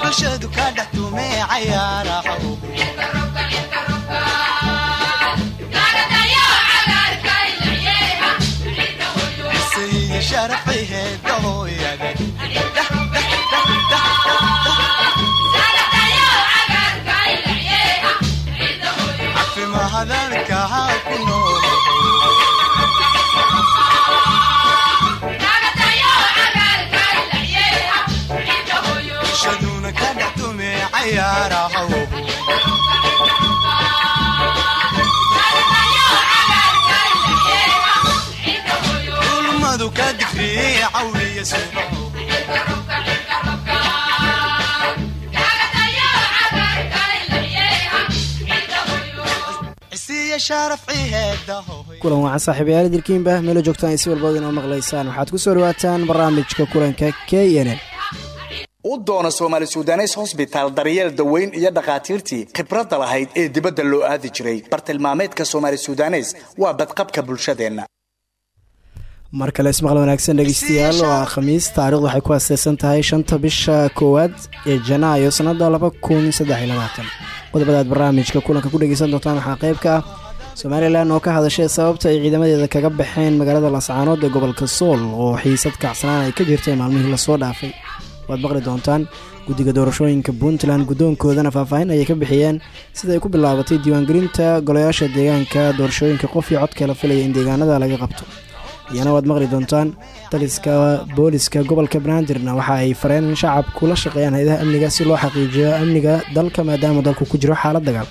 bulshadu ka dhex tumee cayaaraho kulan wacan saaxiibayaal dilkiinba meelo joogtaan si walbada inoo maqlaysaan. Waxaad ku soo dhawaataan barnaamijka kulanka k n n. U doona soomaali sudanes hosbitaal daryeel daweyn iyo dhakhaatiirtii khibradda lahayd ee dibadda loo aadi jiray. Bartilmaameedka soomaali sudanes waa badqabka bulshadeenna mar kale ismaqal wanaagsan dhegeystayaal waa khamiis. Taarikhdu waxay ku aaseysan tahay shanta bisha koowaad ee janaayo sannada laba kun saddex qodobadaad barnaamijka kulanka ku dhegeysan doontaan waxaa qayb ka ah somalilan oo ka hadashay sababta ay ciidamadeeda kaga baxeen magaalada lascaanood ee gobolka sool oo xiisad kacsanaan ay ka jirtay maalmihii la soo dhaafay. Waad maqli doontaan guddiga doorashooyinka puntland guddoonkoodana faahfaahin ayay ka bixiyeen sida ay ku bilaabatay diiwaangelinta golayaasha deegaanka doorashooyinka qof iyo codka la filaya in deegaanada laga qabto iyana waad maqli doontaan daliska booliska gobolka banaadirna waxa ay fareen in shacabku la shaqeeyaan hay'adaha amniga si loo xaqiijiyo amniga dalka maadaama dalku ku jiro xaalad dagaal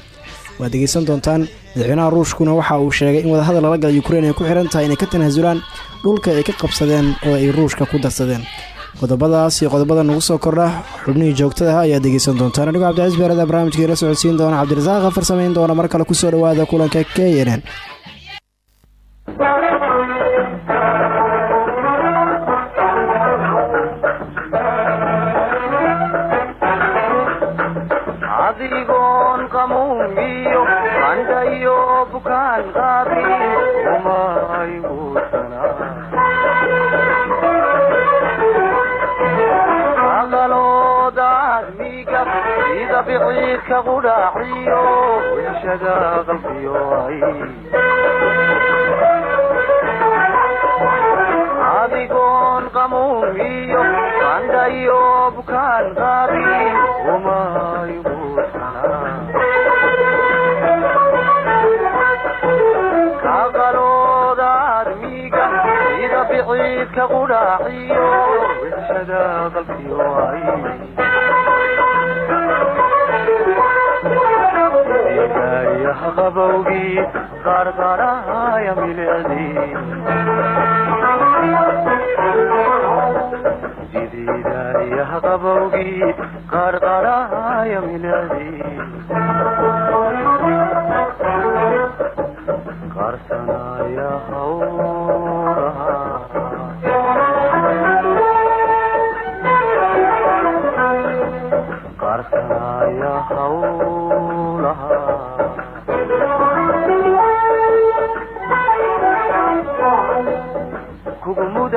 waad degeysan doontaan madaxweynaha ruushkuna waxa uu sheegay in wadahadal lala gala ukrein ay ku xiran tahay inay ka tanaasulaan dhulka ay ka qabsadeen oo ay ruushka ku darsadeen. Qodobadaas iyo qodobada nagu soo kordha xubnihii joogtada ah ayaad degeysan doontaan. Anigoo cabdicaiis beerada barnaamijka ila socodsiin doona cabdirasaaq afar samayn doona mar kale ku soo dhawaada kulanka k biciidka qudhaaciyo wilshada qalbiyo adigoon qamuungiyo qandhayo bukaan qaabi umay kaqalooda admiga sida biciidka qudhaaciyo wilshada qalbiyo qabowgii qarqarahaya milicdii jidiidayaha qabowgii qarqarahaya milicdii qarsanaya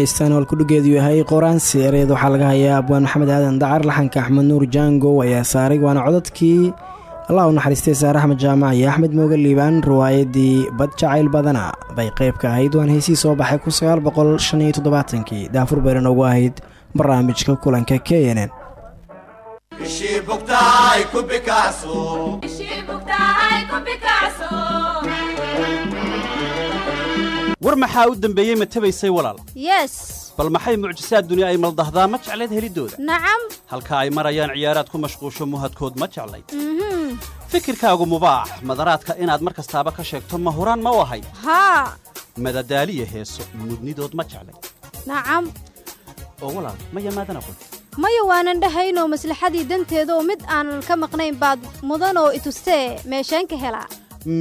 heystaan oo kudhigeedu yahay qoraansi ereed waxaa laga hayaa abwaan maxamed aadan dacar laxanka axmed nuur jaango ayaa saaray waana codadkii allah u naxariistay saare axmed jaamac iyo axmed mooga liibaan riwaayadii bad jacayl badana bay qayb ka ahayd. Waana heysii soo baxay kun sagaal boqol shan iyo toddobaatankii daafur bayna noogu ahayd barnaamijka kulanka k n maxaa u dembeeyey ma tabaysay walaal? Yes. Bal maxay mucjisaad duni ay maldahdaa ma jeclayd heliddooda nacam halka ay marayaan ciyaaraad ku mashquusho muhadkood ma jeclayd fikirkaagu mubaax. Madaraadka inaad mar kastaaba ka sheegto ma huraan ma u ahay madadaaliya heeso mudnidood ma jeclayd nacam oo walaal ma yamaadan aqoon maya waanan dhahaynoo maslaxadii danteedaoo mid aanan ka maqnayn baad mudanoo itustee meesheen ka helaa.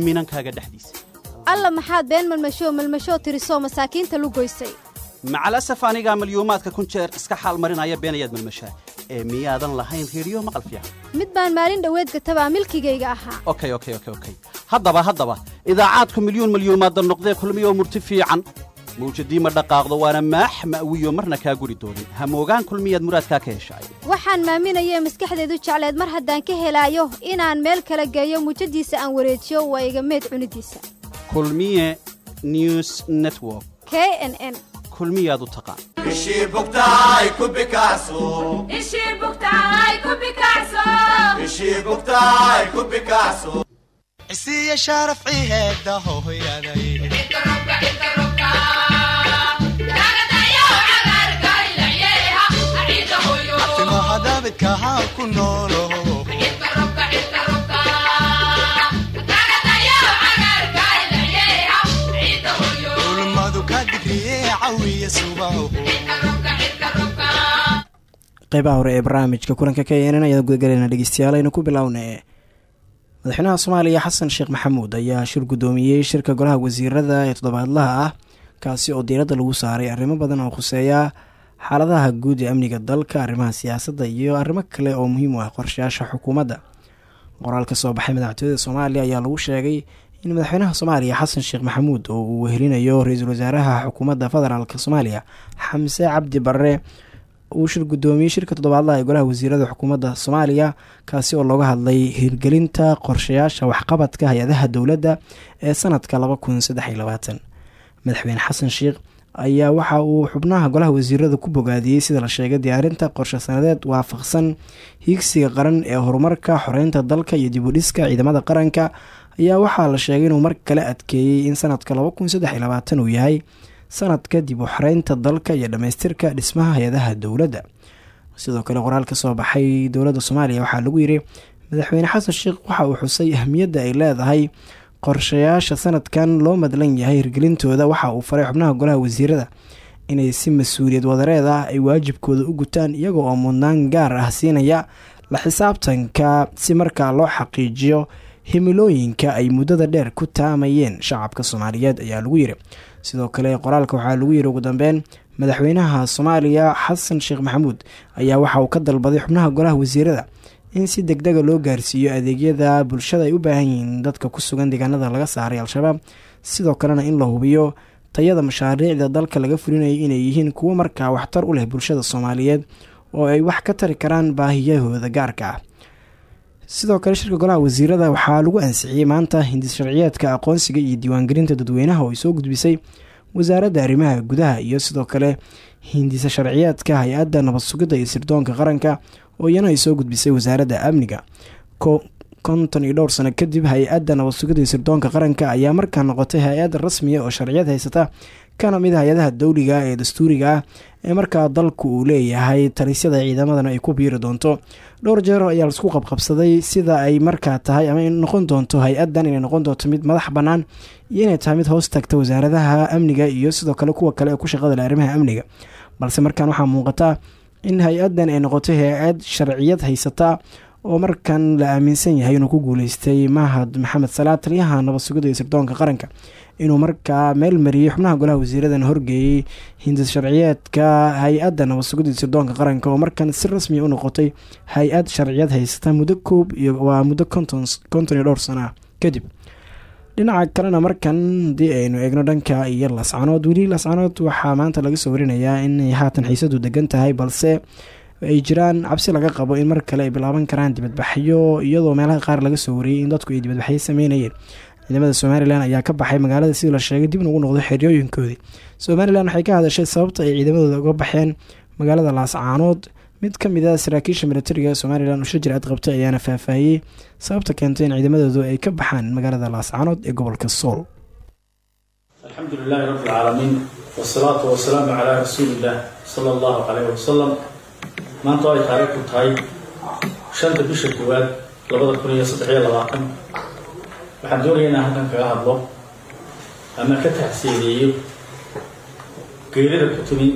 Minankaaga dhexdiisa alla maxaad been malmashoo malmashoo tirisoo masaakiinta lugoysay macalasaf anigaa malyuumaadka kun jeer iska xaal marinaya beenayaad malmashaa ee miyaadan lahayn reediyo maqal fiican. Mid baan maalin dhoweed gatabaa milkigayga ahaa. Okay okay okay okay. Haddaba haddaba idaacaadku milyuun malyuumaadda noqdee kulmiyoo murti fiican. Mawjadii ma dhaqaaqdo waana maax ma'wiyo marna kaa guri doonin hamoogaan kulmiyaad muraadkaa ka heshaay waxaan maaminayee maskaxdeedu jecleed mar haddaan ka helaayo inaan meel kala geeyo muujadiisa aan wareejiyo waa iga meed cunidiisa kulmiye news network. K n n. Kulmiyaad u taqaan isiya sharaf ciheeda hooyaday timaha daabidka haan ku noolo qeybaha hore ee barnaamijka kulanka k n n ayaan gudagalayna dhegeystayaal aynu ku bilowna madaxweynaha soomaaliya xasan sheekh maxamuud ayaa shir guddoomiyey shirka golaha wasiirada ee toddobaadlaha ah kaasi oo diiradda lagu saaray arrimo badan oo khuseeya xaaladaha guud ee amniga dalka arrimaha siyaasadda iyo arrimo kale oo muhiim u ah qorshayaasha xukuumadda. Qoraal ka soo baxay madaxtooyada soomaaliya ayaa lagu sheegay in madaxweynaha soomaaliya xasan sheekh maxamuud oo uu wehelinayo ra'iisul wasaaraha xukuumadda federaalk soomaaliya xamse cabdi barre uu shir guddoomiyey shirka toddobaadlaha ee golaha wasiirada xukuumadda soomaaliya kaasi oo looga hadlay hirgelinta qorshayaasha waxqabadka hay'adaha dowladda ee sanadka laba kun saddex iyo labaatan. Madaxweyne xasan sheekh ayaa waxa uu xubnaha golaha wasiirada ku bogaadiyey sida la sheegay diyaarinta qorshe sanadeed waafaqsan hiigsiga qaran ee horumarka xoreynta dalka iyo dib u dhiska ciidamada qaranka ayaa waxaa la sheegay inuu mar kale adkeeyey in sanadka uu yahay sanadka dib u xoreynta dalka iyo dhammaystirka dhismaha hay'adaha dowladda. Sidoo kale qoraal ka soo baxay dowladda soomaaliya waxaa lagu yiri madaxweyne xasan sheekh waxa uu xusay ahmiyadda ay leedahay qorshayaasha sanadkan loo madlan yahay hirgelintooda. Waxa uu faray xubnaha golaha wasiirada inay si mas'uuliyad wadareed ah ay waajibkooda u gutaan iyaga oo mudnaan gaar ah siinaya la xisaabtanka si markaa loo xaqiijiyo himilooyinka ay muddada dheer ku taamayeen shacabka soomaaliyeed ayaa lagu yiri. Sidoo kale qoraalka waxaa lagu yiri ugu dambeyn madaxweynaha soomaaliya xasan sheekh maxamuud ayaa waxa uu ka dalbaday xubnaha golaha wasiirada in si deg dega loo gaarsiiyo adeegyada bulshada ay u baahan yihiin dadka ku sugan deegaanada laga saaray al-shabaab. Sidoo kalena in la hubiyo tayada mashaariicda dalka laga fulinayay inay yihiin kuwo markaa waxtar u leh bulshada soomaaliyeed oo ay wax ka tari karaan baahiyahooda gaarka ah sidoo kale shirka golaha wasiirada waxaa lagu ansixiyey maanta hindis sharciyeedka aqoonsiga iyo diiwaangelinta dadweynaha oo ay soo gudbisay wasaaradda arrimaha gudaha iyo sidoo kale hindisa sharciyeedka hay'adda nabad sugidda iyo sirdoonka qaranka oo iyana ay soo gudbisay wasaaradda amniga. Konton iyo dhowr sano kadib hay'adda nabad sugidda iyo sirdoonka qaranka ayaa markaa noqotay hay'ad rasmiya oo sharciyad haysata kana mid hay'adaha dowliga ee dastuuriga ah ee markaa dalku uu leeyahay talisyada ciidamadana ay ku biiri doonto. Dhowr jeer ayaa la isku qabqabsaday sida ay markaa tahay ama noqon doonto hay'adan inay noqon doonto mid madax bannaan iyo inay tahay mid hoos tagta wasaaradaha amniga iyo sidoo kale kuwa kale ee ku shaqada arrimaha amniga. Balse markaan waxaa muuqata in hay'adan ay noqotay hay'ad sharciyad haysata oo markan la aaminsan yahay inuu ku guuleystay mahad maxamed salaad taliyaha nabad sugidda iyo sirdoonka qaranka inuu markaa meel mariyey xubnaha golaha wasiiradan horgeeyey hindis sharciyeedka hay'adda nabad sugidda iyo sirdoonka qaranka oo markan si rasmiya u noqotay hay'ad sharciyad haysata muddo koob iyo waa muddo konton iyo dhowr sano ah kadib. Dhinaca kalena markan haddii aynu eegno dhanka iyo lascanood weli lascanood waxaa maanta laga soo warinayaa inay haatan xiisadu degan tahay balse ay jiraan cabsi laga qabo in mar kale ay bilaaban karaan dibadbaxyo iyadoo meelaha qaar laga soo wariyey in dadku ay dibadbaxyo sameynayeen ciidamada somalilan ayaa ka baxay magaalada sidii la sheegay dibna ugu noqdo xeryooyinkoodii somalilan waxay ka hadashay sababta ay ciidamadooda uga baxeen magaalada laascaanood mid ka mid a saraakiisha militariga somalilan ushir jir adqabtay ayaana faahfaahiyey sababta keentay in ciidamadoodu ay ka baxaan magaalada laascaanood ee gobolka sool. Alxamdu lilaahi rabbi alcaalamiin wasalaatu wasalaamu calaa rasuuliillah sala allahu caleyhi wasalam maanta ay taariikhku tahay shanta bisha koowaad labada kun iyo saddex iyo labaatan waxaan doonaya inaan halkan kaga hadlo ama ka taxsiideeyo geerida ku timi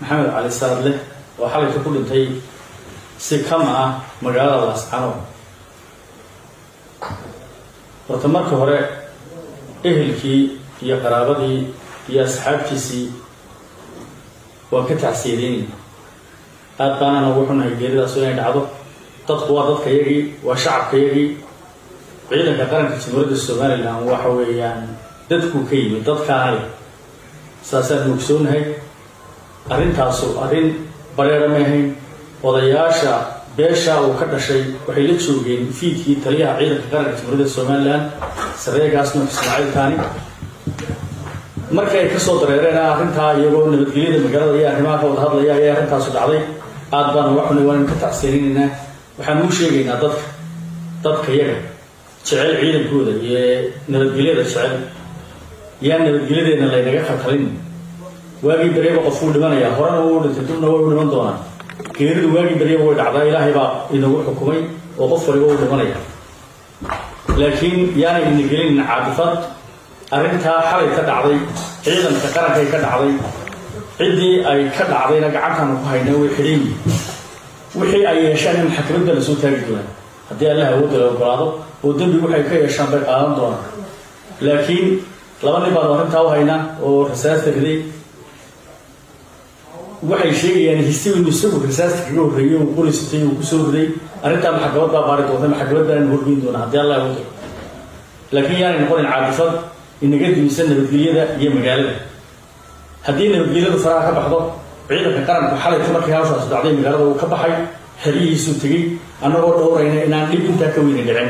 maxamed cali saadleh oo xalayka ku dhintay si kama ah magaalada laascanood horta marka hore ehelkii iyo qaraabadii iyo asxaabtiisii waan ka taxsiideynayna aad baanana ugu xunahay geeridaasu inay dhacdo dadku waa dadka yagii waa shacabka yagii ciidanka qaranka jamhuuriyadda somalilan waxa weeyaan dadkuu ka yimid dadkaanay saasaan ogsoonahay arrintaasu arrin bareera may ahayn. Odayaasha beesha uu ka dhashay waxay la joogeen fiidkii taliyaha ciidanka qaranka jamhuuriyadda somalilan sareegaas nuux ismaaciil taani. Markii ay ka soo dareereen arrintaa iyagoo nabadgelyada magaalada iyo arrimaha wada hadlaya ayaa arrintaasu dhacday. Aad baan uga xunay waan ka tacsiirinaynaa. Waxaan uu sheegaynaa dadka dadka yaga jecel ciidankooda iyo nabadgelyada jecel. Yaan nabadgelyadeena laynaga khalkhalin waagii baryaba qof wuu dhimanayaa horena wuu dhintay dubna way u dhiman doonaa geeridu waagii baryaba way dhacdaa ilaahay baa inagu xukumay oo qof waliba uu dhimanaya. Laakiin yaanay ina gelin caadifad arrintaa xalay ka dhacday ciidanka qarankay ka dhacday ciddii ay ka dhacdayna gacantaanu ku hayna way xidhan yihiin wixii ay yeeshaan in maxkamadda la soo taagi doonaa. Haddii allah awoodda la ogolaado oo dembi waxay ka yeeshaan bay qaadan doonaan laakiin laba nin baanu arrintaa u haynaa oo rasaasta riday waxay sheegayaan hisi inu isagu rasaasta kaga horreeyey uu qorisatay uu ku soo riday arrintaa maxkamad baa baari doonta maxkamad baanu horgeyn doonaa haddii allah awoodda laakiin yaanay noqonin caadifad inaga dimisan nabadgelyada iyo magaalada haddii nabadgelyadu faraha ka baxdo ciidanka qaranku xalayta markii hawshaas dhacday magaalada uu ka baxay xerihiisuu tegey annagoo dhowrayna inaan dhib intaa ka weyna dhicin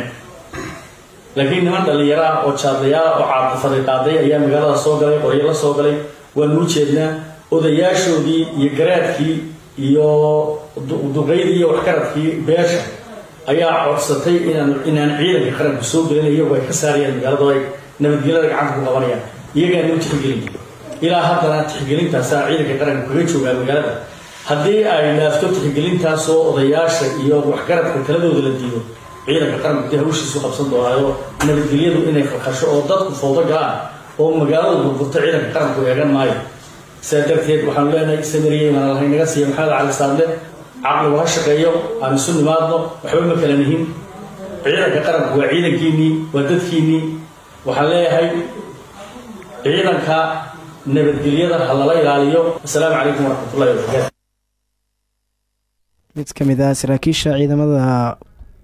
laakiin niman dhallinyaro ah oo jaadlayaala oo caadifaday qaaday ayaa magaalada soo galay qoryo la soo galay. Waanuu jeednaa odayaashoodii iyo garaadkii iyo duqaydii iyo waxgaradkii beesha ayaa codsatay inaan ciidanka qaranku soo gelin iyagoo ay ka saarayaan magaalada ay nabadgelyada gacanta ku qabanayaan. Iyagaanu tixgelin. Ilaa haddana tixgelintaasaa ciidanka qaranka kaga joogaa magaalada. Haddii ay dhaafto tixgelintaasoo odayaasha iyo waxgaradka taladooda la diido ciidanka qaranku dee hawshiisu qabsan doonaayo nabadgelyadu inay falkasho oo dadku fowdo galaan oo magaaladu burburto ciidanka qaranku eegan maayo. Sidaa darteed waxaanu leenahay samariye imaan lahay naga siiya maxamed cali saadle caqligu ha shaqeeyo aan isu nimaadno waxba ma kala nihin. Ciidanka qaranku waa ciidankiinnii waa dadkiinnii waxaan leeyahay ciidanka nabadgelyada ha lala ilaaliyo. Asalaamu calaykum waraxmatullahi wabarakaatu mid ka mid ah saraakiisha ciidamada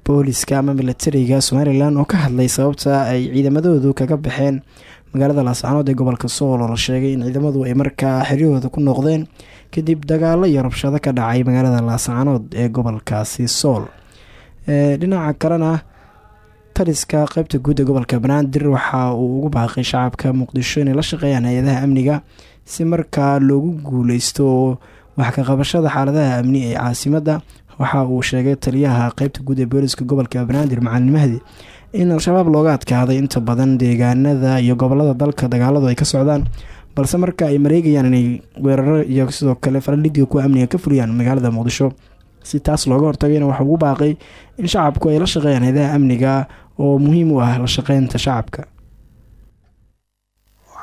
booliska ama milatariga somalilan oo ka hadlay sababta ay ciidamadoodu kaga baxeen. Magaalada laascanood ee gobolka sool oo la sheegay in ciidamadu ay markaa xeryahooda ku noqdeen kadib dagaalo iyo rabshado ka dhacay magaalada laascanood ee gobolkaasi sool dhinaca kalena taliska qeybta guud ee gobolka banaadir waxa uu ugu baaqay shacabka muqdisho inay la shaqeeyaan hay'adaha amniga si markaa loogu guuleysto oo wax ka qabashada xaaladaha amni ee caasimadda waxa uu sheegay taliyaha qeybta guud ee booliska gobolka banaadir macalin mahdi in al-shabaab looga adkaaday inta badan deegaanada iyo gobollada dalka dagaaladu ay ka socdaan. Balse marka ay mareegayaan inay weeraro iyo sidoo kale faralidiga kuwa amniga ka fuliyaan magaalada muqdisho si taas looga hortagayna waxa ugu baaqay in shacabku ay la shaqeeyaan hay'adaha amniga oo muhiim u ah la shaqeynta shacabka.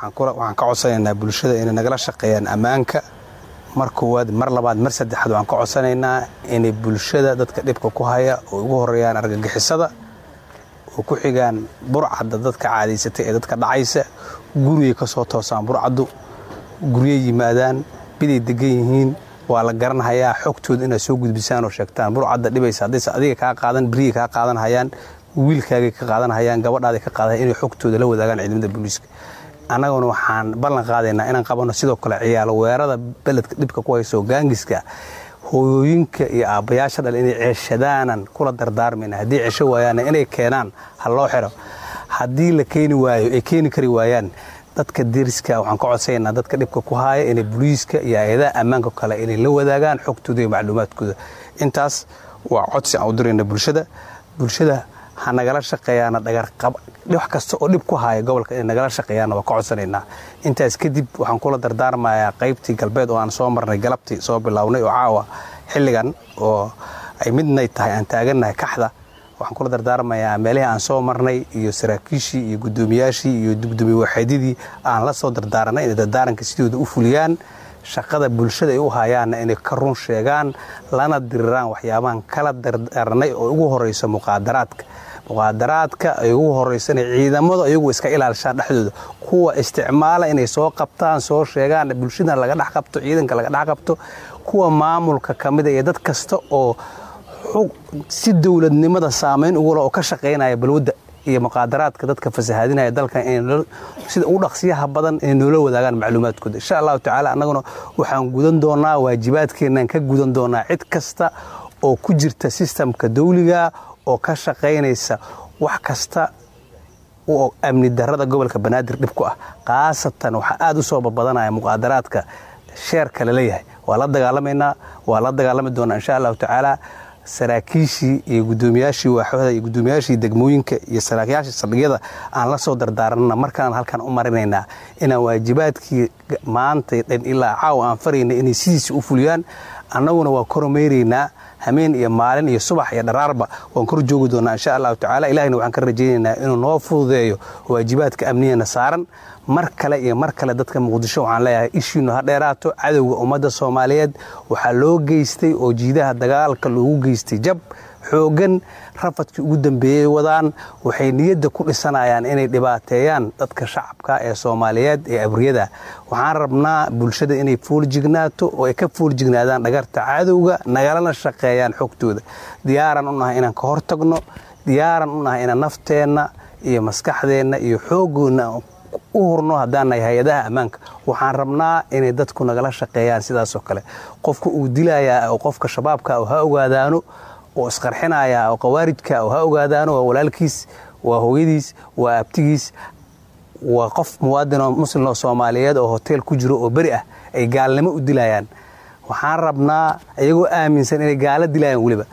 Waxaan ka codsanaynaa bulshada inay nagala shaqeeyaan ammaanka mar koowaad mar labaad mar saddexaad waxaan ka codsanaynaa inay bulshada dadka dhibka ku haya oo ugu horeeyaan argagixisada oo ku xigaan burcadda dadka caadaysatay ee dadka dhacaysa gurigay ka soo toosaan burcaddu guryay yimaadaan biday degan yihiin waa la garanhayaa xogtooda inaad soo gudbisaan oo sheegtaan burcadda dhibaysa. Haddayse adiga kaa qaadan berigay kaa qaadan hayaan wiilkaagay ka qaadan hayaan gabadhaaday ka qaadan inay xogtooda la wadaagaan ciidamada booliiska annaguna waxaan ballan qaadaynaa inaan qabanno sidoo kale ciyaalo weerada beledka dhibka ku hayso gaangiska hooyooyinka iyo aabbayaasha dhal inay ceeshadaanan kula dardaarmayna. Haddii cesho waayaanna inay keenaan ha loo xiro. Haddii la keeni waayo ay keeni kari waayaan dadka deriska waxaan ka codsaynaa dadka dhibka ku haaya inay buliiska iyo hay'adaha ammaanka kale inay la wadaagaan xogtooda iyo macluumaadkooda. Intaas waa codsi aan u dirayna bulshada. Bulshada ha nagala shaqeeyaana dhagarqab wax kasta oo dhib ku haya gobolka inay nagala shaqeeyaanna waa ka codsanaynaa. Intaas kadib waxaan kula dardaarmayaa qaybtii galbeed oo aan soo marnay galabtii soo bilownay oo caawa xilligan oo ay midnay tahay aan taagannahay kaxda. Waxaan kula dardaarmayaa meelihii aan soo marnay iyo saraakiishii iyo guddoomiyaashii iyo gudoomiye waaxeedyadii aan la soo dardaaranay inay dardaaranka sidooda u fuliyaan shaqada bulshada ay u hayaanna inay ka run sheegaan lana diriraan waxyaabahan kala dardaaranay oo ugu horayso muqaadaraadka muqaadaraadka ay ugu horayso inay ciidamadu ayagu iska ilaalishaan dhexdooda. Kuwa isticmaala inay soo qabtaan soo sheegaan bulshada laga dhex qabto ciidanka laga dhex qabto. Kuwa maamulka ka mida iyo dad kasta oo si dowladnimada saamayn ugula oo ka shaqaynaya balwadda iyo muqaadaraadka dadka fasahaadinaya dalkan sida u dhaqsiyaha badan inay noola wadaagaan macluumaadkooda. Insha allahu tacaala annaguna waxaan gudan doonaa waajibaadkeennan ka gudan doonaa cid kasta oo ku jirta sistamka dawliga oo ka shaqaynaysa wax kasta oo amni darada gobolka banaadir dhib ku ah. Khaasatan waxaa aad u soo babadanaya muqaadaraadka sheerka la leeyahay waa la dagaalamaynaa waa la dagaalami doonaa insha allahu tacaala. Saraakiishii iyo gudoomiyaashii waaxooda iyo gudoomiyaashii degmooyinka iyo saraakiyaashii saldhigyada aan la soo dardaaranna markaan halkan u marinaynaa inaan waajibaadkii maantay dhan ilaa caawa aan farayna inay sidiisa u fuliyaan annaguna waa koromeyraynaa hameen iyo maalin iyo subax iyo dharaarba. Waan kor joogi doonaa insha allahu tacala ilahina waxaan ka rajaynaynaa inuu noo fududeeyo waajibaadka amniyana saaran. Mar kale iyo mar kale dadka muqdisho waxaan leeyahay ishiinu ha dheeraato. Cadowga ummadda soomaaliyeed waxaa loo geystay oo jiidaha dagaalka loogu geystay jab xooggan rafadkii ugu dambeeyey wadaan waxay niyadda ku dhisanayaan inay dhibaateeyaan dadka shacabka ee soomaaliyeed ee abriyada waxaan rabnaa bulshada inay fooljignaato oo ay ka fooljignaadaan dhagarta cadowga nagalana shaqeeyaan xogtooda. Diyaaran u nahay inaan ka hortagno diyaaran u nahay inaan nafteenna iyo maskaxdeenna iyo xoogoonna u hurno haddaan nahay hay'adaha ammaanka. Waxaan rabnaa inay dadku nagala shaqeeyaan sidaasoo kale. Qofka uu dilayaa oo qofka shabaabka ha ogaadaano oo isqarxinaya oo qawaarijka oo ha ogaadaano waa walaalkiis waa hooyadiis waa abtigiis waa qof muwaadinoo muslimoo soomaaliyeed oo hoteel ku jiro oo beri ah ay gaalnimo u dilayaan waxaan rabnaa iyagoo aaminsan inay gaalo dilayaan weliba.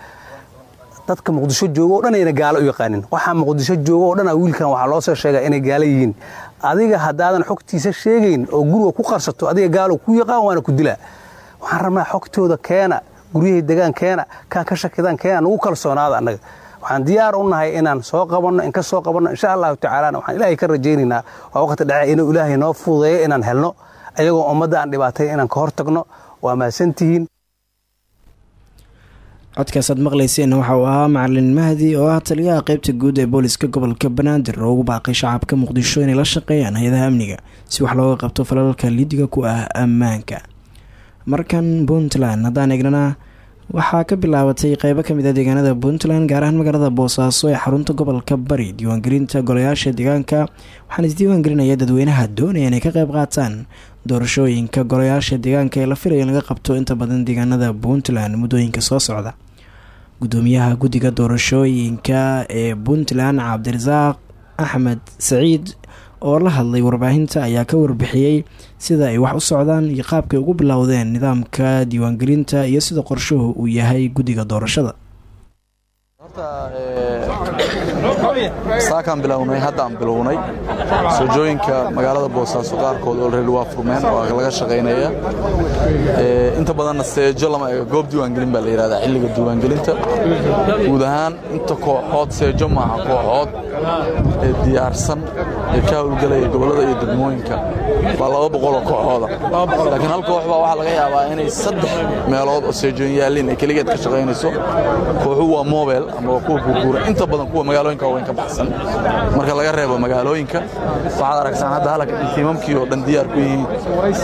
Dadka muqdisho joogo o dhan ayna gaalo u yaqaanin waxaa muqdisho joogo o dhana wiilkan waxaa loo soo sheegaa inay gaalo yihiin. Adiga haddaadan xogtiisa sheegayn oo guriga ku qarsato adiga gaalo ku yaqaan waana ku dilaa. Waxaan rabnaa xogtooda keena guryahay degaan keena kaan ka shakidaan keena nagu kalsoonaada annaga. Waxaan diyaar u nahay inaan soo qabanno in ka soo qabanno insha allahu tacaalana waxaan ilaahay ka rajaynaynaa. Waa waqti dhace inuu ilaahay noo fududeeyo inaan helno ayagoo ummadda aan dhibaatay inaan ka hor tagno waa mahadsantihiin codkaasaad maqlayseen waxa uu ahaa macalin mahdi oo ah taliyaha qeybta guud ee booliska gobolka banaadir oo ugu baaqay shacabka muqdisho inay la shaqeeyaan hay'adaha amniga. Si wax looga qabto falalka lidiga ku ah ammaanka markan puntland haddaan eegnana waxaa ka bilaabatay qeybo ka mid a deegaanada puntland gaar ahaan magaalada boosaaso ee xarunta gobolka bari. Diiwaangelinta golayaasha deegaanka waxaana isdiiwaangelinaya dadweynaha doonaya inay ka qeyb qaataan doorashooyinka golayaasha deegaanka ee la filaya in laga qabto inta badan deegaanada puntland muddooyinka soo socda. Gudoomiyaha guddiga doorashooyinka ee puntland cabdirasaaq axmed saciid oo la hadlay warbaahinta ayaa ka warbixiyey sida ay wax u socdaan iyo qaabkay ugu bilowdeen nidaamka diiwaangelinta iyo sida qorshuhu uu yahay guddiga doorashada saakaan bilownay haddaan bilownay. Soojooyinka magaalada boosaaso qaarkood olreedi waa furmeen waa laga shaqaynaya inta badanna seejo lama ega goob diiwaangelin baa la yidhahdaa xilliga diiwaangelinta. Guud ahaan inta kooxood seejo maaha kooxood ee diyaarsan ee ka howlgelaya gobollada iyo degmooyinka waa laba boqoloo kooxooda. Laakiin hal koox baa waxaa laga yaabaa inay saddex meelood oo seejooyin yaalliin ay keligeed ka shaqaynayso kooxu waa mobel ama kuwa guurguura inta badan kuwa magaalooyinka waaweyn ka baxsan. Marka laga reebo magaalooyinka waxaad aragsaan hadda halka tiimamkii oo dhan diyaar ku yihiin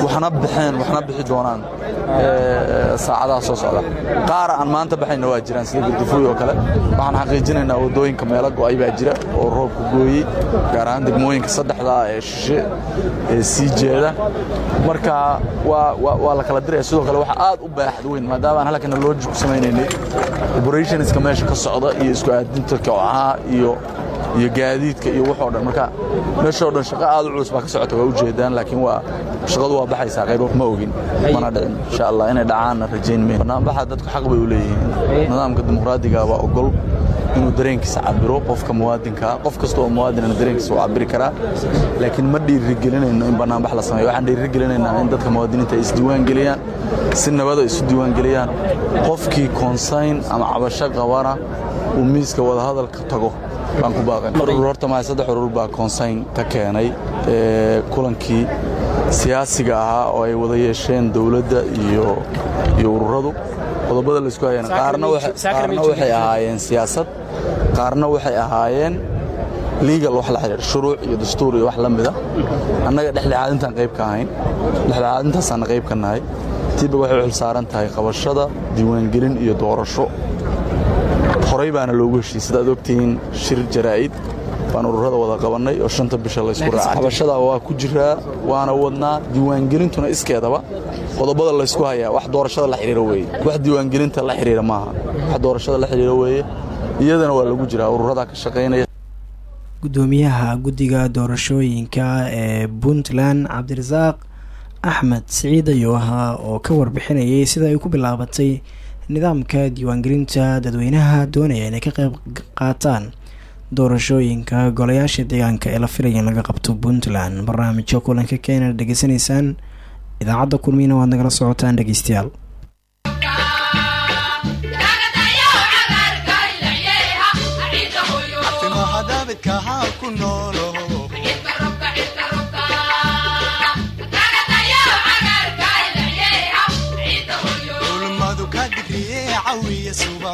waxna baxeen waxna bixi doonaan saacadaha soo socda. Qaar aan maanta baxayna waa jiraan sida gurdufuy oo kale. Waxaan xaqiijinaynaa waddooyinka meelo go'ay baa jira oo roobku gooyey gaar ahaan degmooyinka saddexdaa ee shishe ee sii jeeda marka waa la kala diraya sidoo kale waxa aad u baaxad weyn maadaama aan halkana loo jug samaynaynay operationska meesha ka socda iyo isku aadinta kooxaha iyo iyo gaadiidka iyo waxoo dhan. Marka meeshoo dhan shaqo aad u culus baa ka socota waa ujeedaan laakiin waa shaqadu waa baxaysaa qaybo ma ogin. Mana dhicin insha allah inay dhacaanna rajayn mayn barnaambaxa dadku xaq bay u leeyihiin. Nidaamka dimuqraadiga waa ogol inuu dareenkiisa cabiro qofka muwaadinkaa qof kasta oo muwaadinana dareenkiisa uu cabiri karaa. Laakiin ma dhiirigelinayno in bannaanbax la sameeyo. Waxaan dhiirigelinaynaa in dadka muwaadiniinta ay isdiiwaangeliyaan si nabada isu diiwaangeliyaan qofkii konsayn ama cabasho qabana uu miiska wadahadalka tago baan ku baaqan urur horta maay saddex urur baa konsayn ka keenay kulankii siyaasiga ahaa oo ay wada yeesheen dowladda iyo iyo ururadu. Qodobada la isku hayeen qaarna waxay ahaayeen siyaasad. Qaarna waxay ahaayeen legal wax la xidhiir shuruuc iyo dastuur iyo wax la mida annaga dhexdhexaadintaan qayb ka ahayn. Dhexdhexaadintaasaana qayb ka nahay. Tiiba waxay u xil saaran tahay qabashada diiwaangelin iyo doorasho horey baana loogu heshiiyey sidaad ogtihiin shir jaraa'id baan ururada wada qabannay oo shanta bisha laysku raacay qabashadaa waa ku jiraa waana wadnaa diiwaangelintuna iskeedaba. Qodobada laysku hayaa wax doorashada la xidhiira weeye. Wax diiwaangelinta la xidhiira maaha. Wax doorashada la xidhiira weeye. Iyadana waa lagu jiraa ururadaa ka shaqaynaya gudoomiyaha guddiga doorashooyinka ee puntland cabdirasaaq axmed siciid ayuu ahaa oo ka warbixinayay sida ay ku bilaabatay nidaamka diiwaangelinta dadweynaha doonaya inay ka qeyb qaataan doorashooyinka golayaasha deegaanka ee la filaya in laga qabto puntland. Barnaamijka kulanka keenana dhegeysanaysaan idaacadda kulmiina waad nagala socotaan dhegeystayaal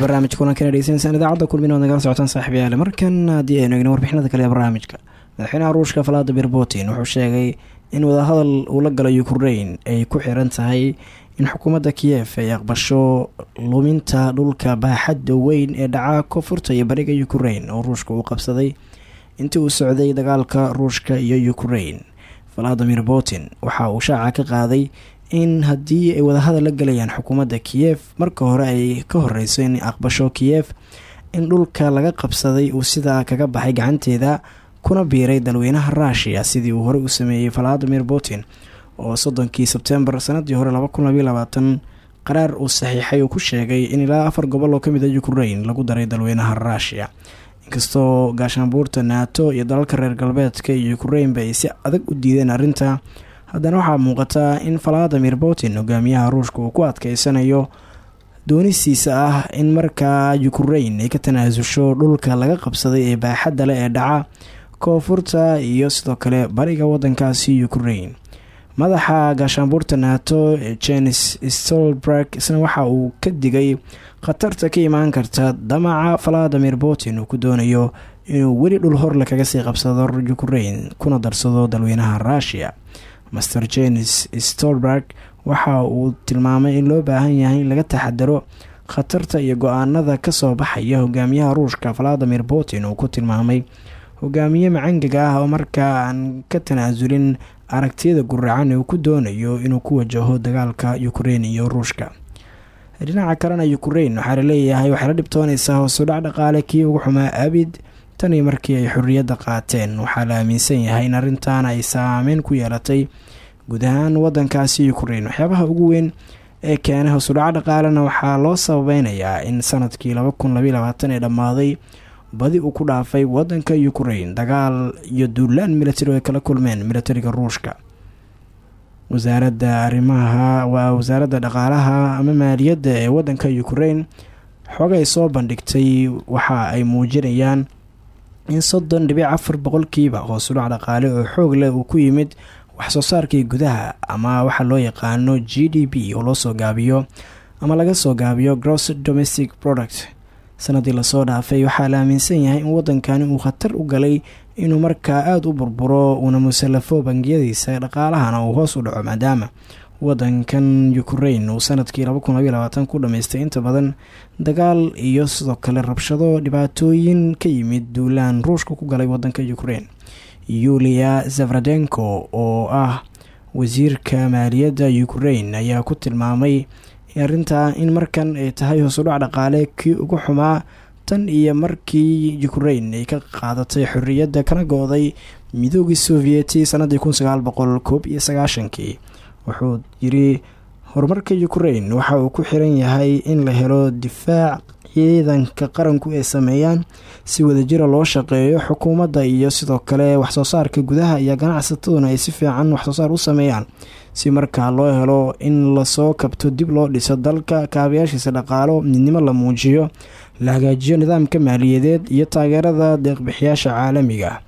barnaamijka kulankan dhegeysanaysaan idaacadda kulmina waad nagala socotaan saaxiibayaale markan haddii aynu egno warbixinada kale ee barnaamijka. Madaxweynaha ruushka valadimir putin wuxuu sheegay in wadahadal uu la galo ukrain ay ku xiran tahay in xukuumadda kiyef ay aqbasho luminta dhulka baaxadda weyn ee dhaca koonfurta iyo bariga ukrain oo ruushka uu qabsaday intii uu socday dagaalka ruushka iyo ukrain valadimir putin waxa uu shaaca ka qaaday in haddii ay wadahadal la gelayaan xukuumadda kiyef marka hore ay ka horeyso in aqbasho kiyef in dhulka laga qabsaday uu sidaa kaga baxay gacanteeda kuna biiray dalweynaha ruushiya sidii uu horey u sameeyey valadimir putin oo soddonkii sebtembar sanadii hore qaraar uu saxiixay uu ku sheegay in ilaa afar gobol oo ka mid a ukrain lagu daray dalweynaha ruushiya inkastoo gaashaanbuurta nato iyo dalalka reer galbeedka iyo ukrainba ay si adag u diideen arrinta haddana waxaa muuqata in valadimir putin hogaamiyaha ruushka uu ku adkeysanayo doonistiisa ah in markaa ukrain ay ka tanaasusho dhulka laga qabsaday ee baaxadda leh ee dhaca koonfurta iyo sidoo kale bariga wadankaasi ukrain madaxa gaashaanbuurta nato jenis stolberg isna waxa uu ka digay khatarta ka imaan karta damaca valadimir putin uu ku doonayo inuu weli dhul horle kaga sii qabsado ukrain kuna darsado dalweynaha ruushiya master jenis stolberg waxa uu tilmaamay in loo baahan yahay in laga taxadaro khatarta iyo go'aanada ka soo baxaya hogaamiyaha ruushka valadimir putin uu ku tilmaamay. Hogaamiye macangaga ah oo markaa aan ka tanaasulin aragtiyada guracan ee uu ku doonayo inuu ku wajaho dagaalka ukrain iyo ruushka. Dhinaca kalena ukrain waxaa la leeyahay waxay la dhibtooneysaa hoosudhac dhaqaale kii ugu xumaa abid tanii markii ay xorriyadda qaateen waxaa la aaminsan yahay in arrintan ay saameyn ku yeelatay guud ahaan wadankaasi ukrain waxyaabaha ugu weyn ee keenay hoosudhac dhaqaalena. Waxaa loo sababeynayaa in sannadkii ee dhammaaday badi uu ku dhaafay wadanka ukrain dagaal iyo duulaan militari oo ay kala kulmeen militariga ruushka. Wasaaradda arrimaha waa wasaaradda dhaqaalaha ama maaliyadda ee wadanka ukrain xogay soo bandhigtay waxa ay muujinayaan in soddon dhibic afar boqolkiiba hoosudhac dhaqaale oo xoog leh uu ku yimid waxsoo saarkii gudaha ama waxa loo yaqaano g d p oo loo soo gaabiyo ama laga soo gaabiyo gross domestic product. Sanadii la soo dhaafay waxaa la aaminsan yahay in wadankani uu khatar u galay inuu markaa aada u burburo uuna musallafo bangiyadiisa dhaqaalahana uu hoos u dhaco maadaama wadankan ukrain uu sannadkii ku dhameystay inta badan dagaal iyo sidoo kale rabshado dhibaatooyin ka yimid duulaan ruushka ku galay wadanka ukrain yulia zavradenko oo ah wasiirka maaliyadda ukrain ayaa ku tilmaamay arrintaa in markan ay tahay hoosudhac dhaqaale kii ugu xumaa tan iyo markii ukrain ay ka qaadatay xorriyadda kana go-day midoogii sovieti sanadii kii wuxuu yiri horumarka ukrain waxa uu ku xiran yahay in la helo difaac ciidanka qaranku ay sameeyaan si wadajira loo shaqeeyo xukuumadda iyo sidoo kale waxsoo saarka gudaha iyo ganacsataduna ay si fiican waxsoo saar u sameeyaan. Si markaa loo helo in la soo kabto dib loo dhiso dalka kaabayaashiisa dhaqaalo midnimo la muujiyo la hagaajiyo nidaamka maaliyadeed iyo taageerada deeqbixiyaasha caalamiga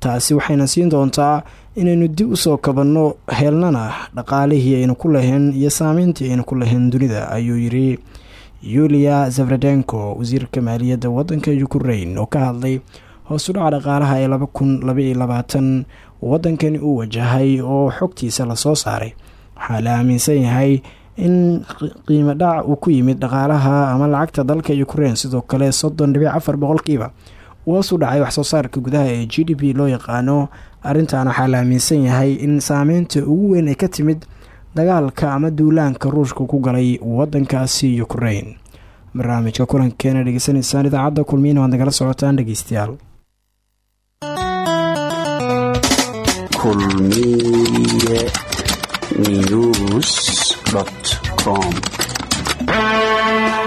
taasi waxayna siin doontaa inaynu dib u soo kabanno heelnana dhaqaalihii aynu ku lahayn iyo saameyntii aynu ku lahayn dunida ayuu yiri yulia zavradenko wasiirka maaliyadda wadanka ukrain oo ka hadlay hoosudhaca dhaqaalaha ee wadankani uu wajahay oo xogtiisa la soo saaray. Waxaa la aaminsan yahay in qiimo dhac uu ku yimid dhaqaalaha ama lacagta dalka ukrain sidoo kale soddon dhibic afar boqolkiiba hoos u dhacay waxsoo saarka gudaha ee g d p loo yaqaano. Arrintan waxaa la aaminsan yahay in saameynta ugu weyn ay ka timid dagaalka ama duulaanka ruushka ku galay wadankaasi ukrain barnaamijka kulankeena dhegeysanaysaan idaacadda kulmiyana waad nagala socotaan dhegeystayaal kulmiye news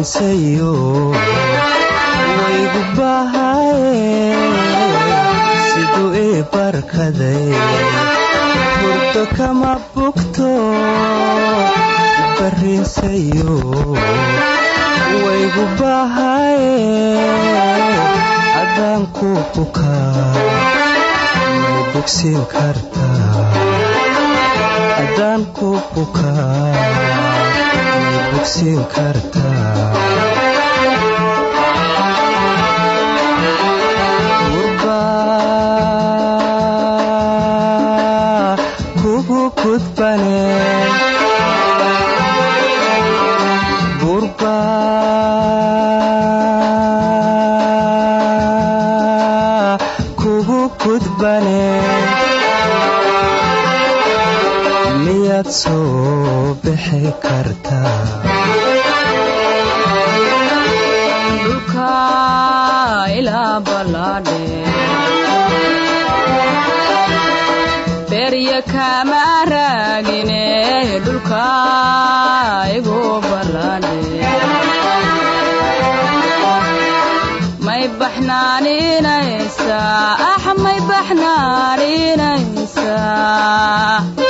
ibarriinsayo waygu bahaye siduu ii barkaday hurdo kama bogto ibarriinsayo waygu bahaye adaan ku bukaa may bogsiin kartaa adaan ku bukaa may bogsiin kartaa miyaad soo bixi kartaa Ah.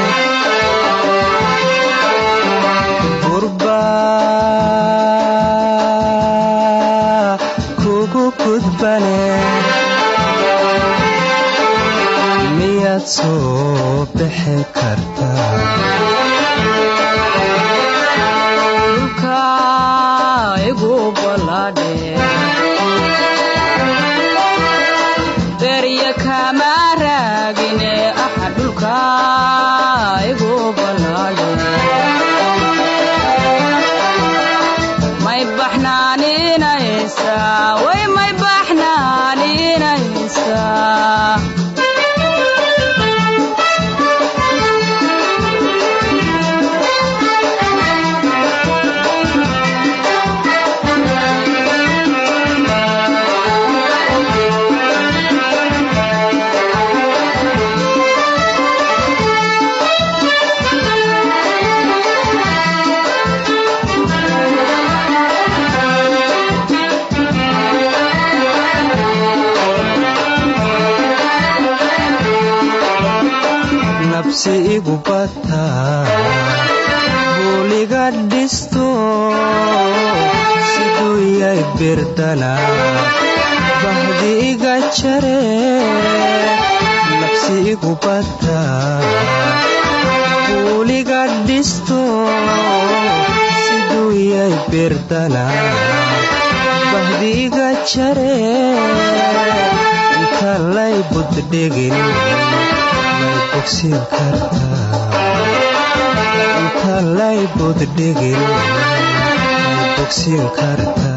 yay birdana bahdi iga jare may bogsiin kartaa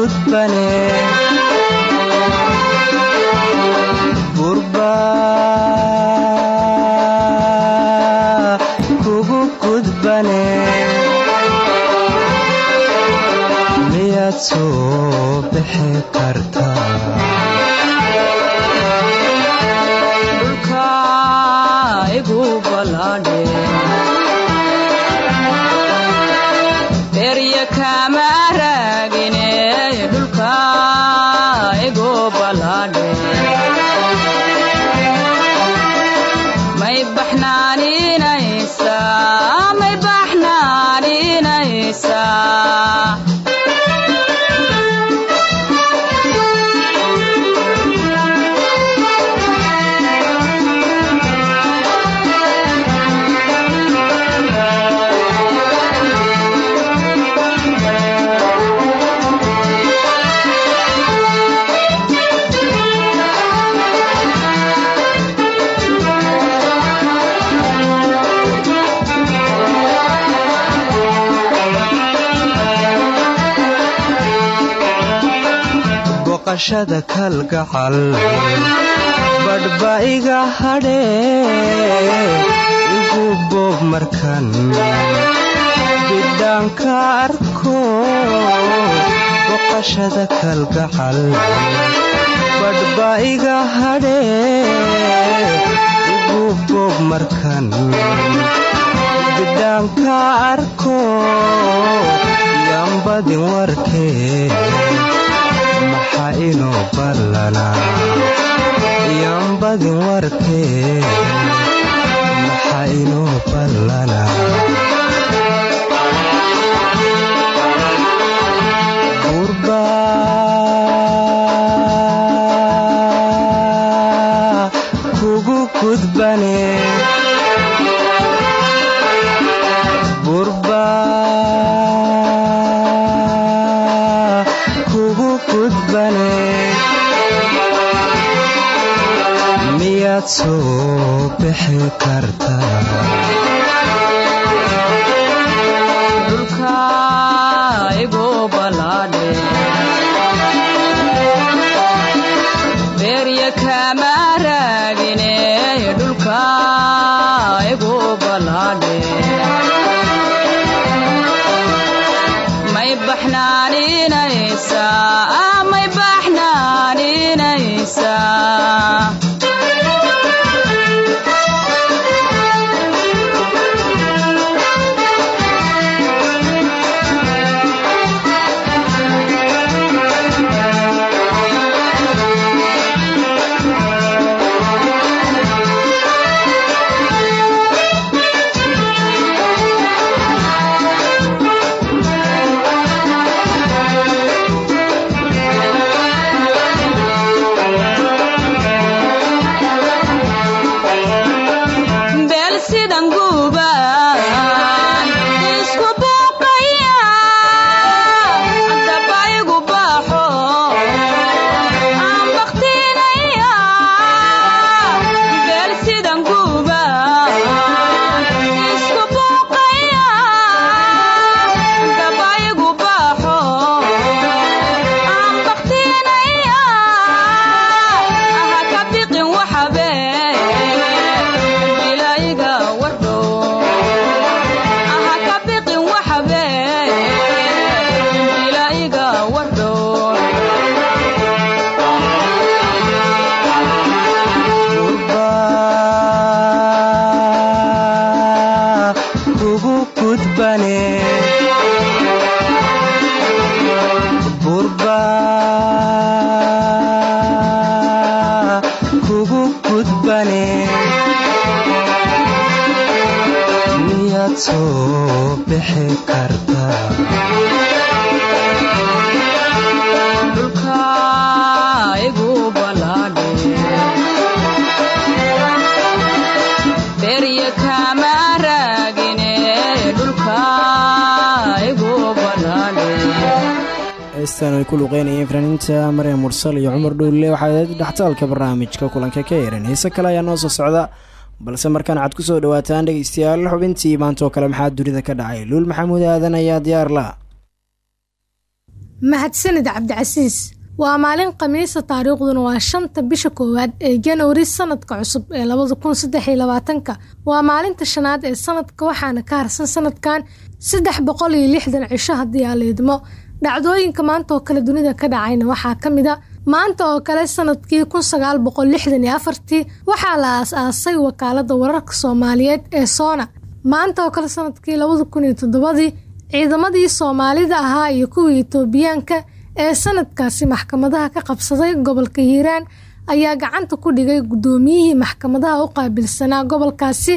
mudbane bulshada kalgacal badhbaiga hadhee igu boob markan bidhaanka arko boqashada kalgacal badhbaiga hadhee igu boob markan bidhaanka arko yambadin warkee maxa inuu ballanaa iyaan badin ballanaa soo bixi karta. Heestan ay ku luqeynayeen fanaaniinta maryam mursal iyo cumar dhuulle waxaa dhextaalka barnaamijka kulanka ka yeeran heese kale ayaa noo soo socda. Balse markaan cad ku soo dhawaataan dhegeystayaal xubintii maanta oo kale maxaa dunida ka dhacay? Luul maxamuud aadan ayaa diyaar la. Mahadsanid cabdicasiis waa maalin khamiisa taariikhduna waa shanta bisha koowaad ee januari sanadka cusub ee labada kun saddex iyo labaatanka. Waa maalinta shanaad ee sanadka waxaana ka harsan sanadkan saddex boqol iyo lixdan cisho dhacdooyinka maanta oo kale dunida ka dhacayna waxaa ka mid a maanta oo kale sannadkii kun sagaal boqol lixdan iyo afartii waxaa la aas-aasay wakaalada wararka soomaaliyeed ee soona maanta oo kale sannadkii labada kun iyo toddobadii ciidamadii soomaalida ahaa iyo kuwii itoobiyaanka ee sanadkaasi maxkamadaha ka qabsaday gobolka hiiraan ayaa gacanta ku dhigay guddoomiyihii maxkamadaha u qaabilsanaa gobolkaasi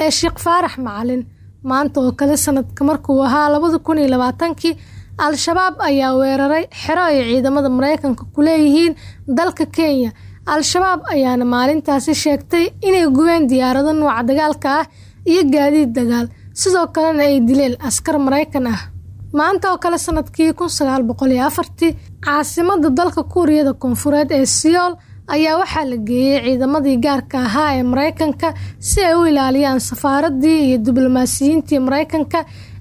ee sheekh faarax macalin. Maanta oo kale sanadka markuu ahaa labada kun iyo labaatankii al-shabaab ayaa weeraray xero ay ciidamada mareykanka ku leeyihiin dalka kenya. Al-shabaab ayaana maalintaasi sheegtay inay gubeen diyaarado nuuca dagaalka ah iyo gaadiid dagaal. Sidoo kalena ay dileen askar maraykan ah. Maanta oo kale sannadkii kun sagaal boqol iyo afartii caasimada dalka kuuriyada koonfureed ee siyool ayaa waxaa la geeyey ciidamadii gaarka ahaa ee maraykanka si ay u ilaaliyaan safaaradii iyo diblomaasiyiintii maraykanka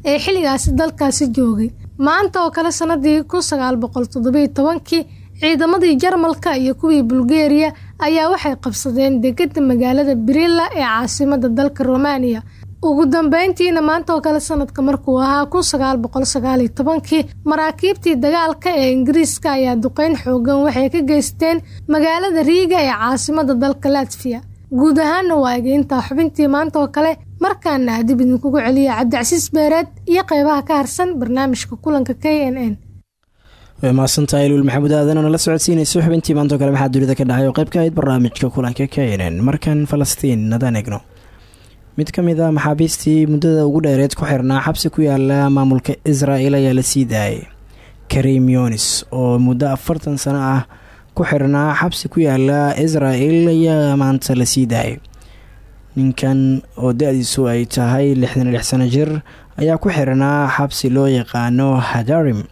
ee xilligaasi dalkaasi joogay maanta oo kale sanadii kun sagaal boqol toddobiyo tobankii ciidamadii jarmalka iyo kuwii bulgeriya ayaa waxay qabsadeen degada magaalada brilla ee caasimada dalka romaniya ugu dambeyntiina maanta oo kale sanadka markuu ahaa kun sagaal boqol sagaaliyo tobankii maraakiibtii dagaalka ee ingiriiska ayaa duqeyn xoogan waxay ka geysteen magaalada riiga ee caasimada dalka latfiya guud ahaana waa egeyntaa xubintii maanta oo kale markaana adib idinkugu celiya cabdicasiis beereed iyo qeybaha ka harsan barnaamijka kulanka k n n. Way mahadsantahay aadan oo nala socodsiinayso xubintii maanta oo kale maxaa dunida ka dhacay oo ahayd barnaamijka kulanka k markan falastiin nadaan egno. Mid ka mid a maxaabiistii muddada ugu dheereed ku xirnaa xabsi ku yaalla maamulka israel ayaa la sii daayay. Karim yonis oo muddo afartan sano ah ku xirnaa xabsi ku yaalla israel ayaa maanta la sii daayay ninkan oo da-diisu ay tahay lixdan lix sano jir ayaa ku xirnaa xabsi loo yaqaano hadarim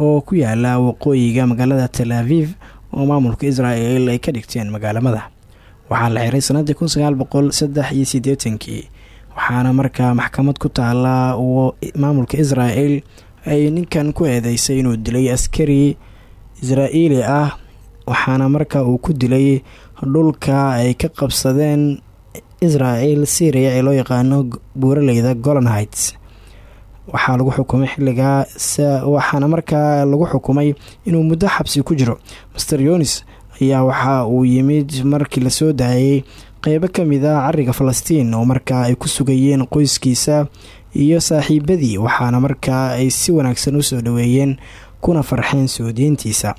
oo ku yaalla waqooyiga magaalada tel aviv oo maamulka israel ay ka dhigteen magaalamada. Waxaa la xiray sanadii kun sagaal iyo siddeetankii waxaana markaa maxkamad ku taala maamulka israel ay ninkan ku eedeysay inuu dilay askari israa'iili ah waxaana markaa uu ku dilay dhulka ay ka qabsadeen israel syria ee loo yaqaano buuraleyda golan heights. Waxaa lagu xukumay xilligaa waxaana markaa lagu xukumay inuu muddo xabsi ku jiro. Master yonis ayaa waxa uu yimid markii la soo daayay qeybo ka mid a cariga falastiin oo markaa ay ku sugayeen qoyskiisa iyo saaxiibadii waxaana markaa ay si wanaagsan u soo dhaweeyeen kuna farxeen soo deyntiisa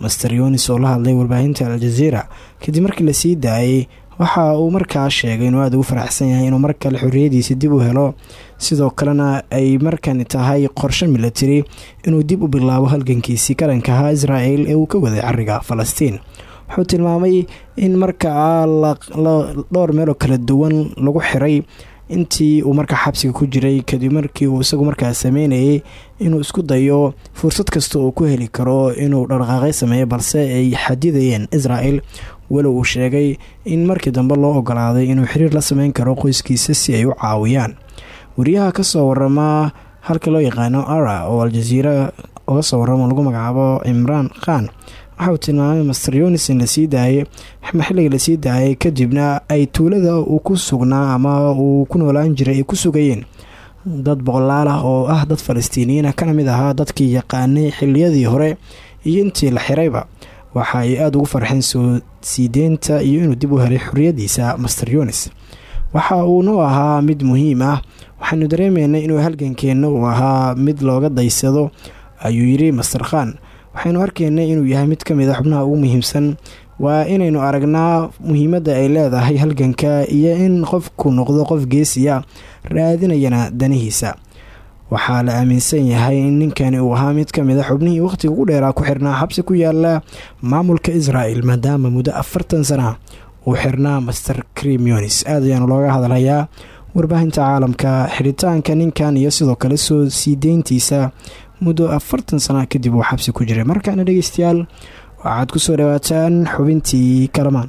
master yonis oo la hadlay warbaahinta al-jaziira kadib markii la sii daayay waxa uu markaa sheegay inuu aada ugu faraxsan yahay inuu mar kale xorriyadiisa dib u helo. Sidoo kalena ay markani tahay qorshe milatari inuu dib u bilaabo halgankiisii qaranka ahaa israel ee uu ka waday cariga falastiin. Wuxuu tilmaamay in markaa dhowr meeloo kala duwan lagu xiray intii uu markaa xabsiga ku jiray kadib markii uu isagu markaa sameynayay inuu isku dayo fursad kasta uu ku heli karo inuu dhaqaaqay sameeyo balse ay xadidayeen israel walow uu sheegay in markii dambe loo ogolaaday inuu xiriir la sameyn karo qoyskiisa si ay u caawiyaan. Wariyaha ka soo warama halka loo yaqaano ara oo al-jaziira uga soo waramo lagu magacaabo cimraan khan waxa uu tilmaamay master yonis in la sii daayay xilliga la sii daayay kadibna ay tuulada uu ku sugnaa ama uu ku noolaan jiray ay ku sugayeen. Dad boqolaal ah oo ah dad falastiiniyiin ah kana mid ahaa dadkii yaqaanay xiliyadii hore iyo intii la xirayba waxa ay aada ugu farxeen soo siideynta iyo inuu dib u helay xorriyadiisa master yonis waxa uu noo ahaa mid muhiim ah. Waxaanu dareemaynay inuu halgankeenna uu ahaa mid looga daysado ayuu yidhi master khan. Waxaynu arkaynay inuu yahay mid ka mid a xubnaha ugu muhiimsan. Waa inaynu aragnaa muhiimadda ay leedahay halganka iyo in qofku noqdo qof geesiya raadinayana danihiisa waxaa la aaminsan yahay in ninkani uu ahaa mid ka mid a xubnihii wakhtiga ugu dheeraa ku xirnaa xabsi ku yaalla maamulka israel maadaama muddo afartan sana uu xirnaa master cremionis aad ayaanu looga hadalhayaa warbaahinta caalamka xiritaanka ninkan iyo sidoo kale soo sii deyntiisa muddo afartan sana kadib uu xabsi ku jiray. Markaana dhegeystayaal waxaad ku soo dhawaataan xubintii kalamaan